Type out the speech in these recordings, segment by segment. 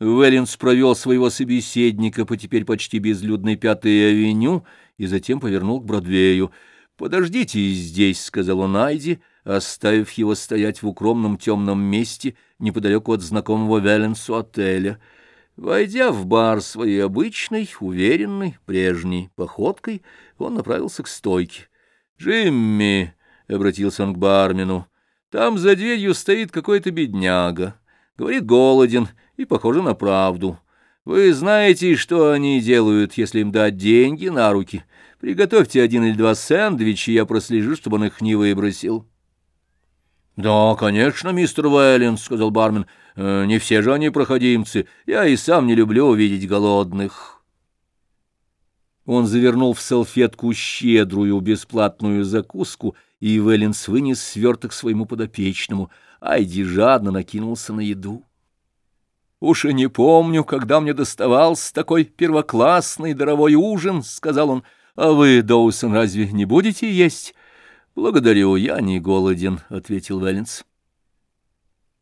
Веллинс провел своего собеседника по теперь почти безлюдной Пятой авеню и затем повернул к Бродвею. «Подождите здесь», — сказал он Айди, оставив его стоять в укромном темном месте неподалеку от знакомого Веллинсу отеля. Войдя в бар своей обычной, уверенной, прежней походкой, он направился к стойке. «Джимми», — обратился он к бармену, — «там за дверью стоит какой-то бедняга. Говорит, голоден и похоже на правду. Вы знаете, что они делают, если им дать деньги на руки? Приготовьте один или два сэндвича, я прослежу, чтобы он их не выбросил». «Да, конечно, мистер Вэллинс», — сказал бармен. «Э, «Не все же они проходимцы. Я и сам не люблю увидеть голодных». Он завернул в салфетку щедрую бесплатную закуску, и Вэллинс вынес сверток своему подопечному. Айди жадно накинулся на еду. «Уж и не помню, когда мне доставался такой первоклассный даровой ужин», — сказал он. «А вы, Доусон, разве не будете есть?» «Благодарю, я не голоден», — ответил Веллинс.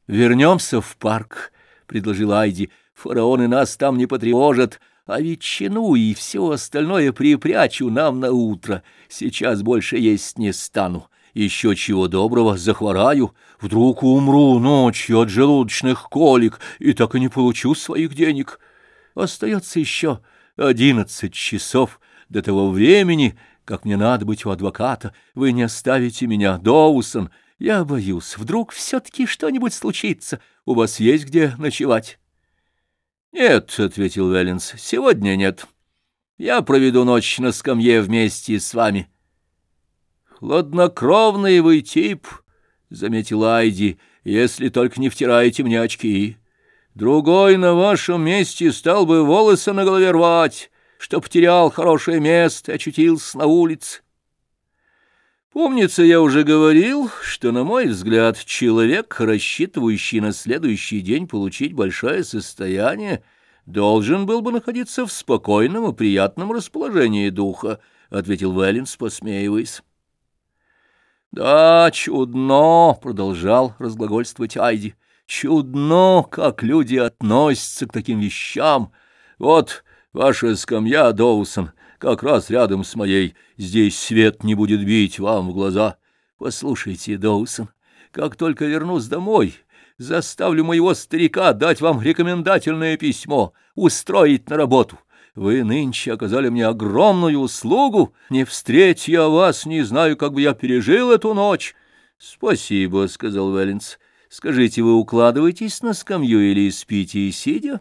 «Вернемся в парк», — предложил Айди. «Фараоны нас там не потревожат, а ветчину и все остальное припрячу нам на утро. Сейчас больше есть не стану. Еще чего доброго, захвораю, вдруг умру ночью от желудочных колик и так и не получу своих денег. Остается еще одиннадцать часов до того времени, как мне надо быть у адвоката. Вы не оставите меня, Доусон. Я боюсь, вдруг все-таки что-нибудь случится. У вас есть где ночевать?» «Нет», — ответил Веллинс, — «сегодня нет. Я проведу ночь на скамье вместе с вами». «Хладнокровный вы тип», — заметил Айди, — «если только не втираете мне очки. Другой на вашем месте стал бы волосы на голове рвать» что потерял хорошее место и очутился на улице. Помнится, я уже говорил, что, на мой взгляд, человек, рассчитывающий на следующий день получить большое состояние, должен был бы находиться в спокойном и приятном расположении духа, — ответил Веллинс, посмеиваясь. «Да, чудно!» — продолжал разглагольствовать Айди. «Чудно, как люди относятся к таким вещам. Вот Ваша скамья, Доусон, как раз рядом с моей. Здесь свет не будет бить вам в глаза. Послушайте, Доусон, как только вернусь домой, заставлю моего старика дать вам рекомендательное письмо, устроить на работу. Вы нынче оказали мне огромную услугу. Не встреть я вас, не знаю, как бы я пережил эту ночь. — Спасибо, — сказал Веллинс. — Скажите, вы укладываетесь на скамью или спите и сидя?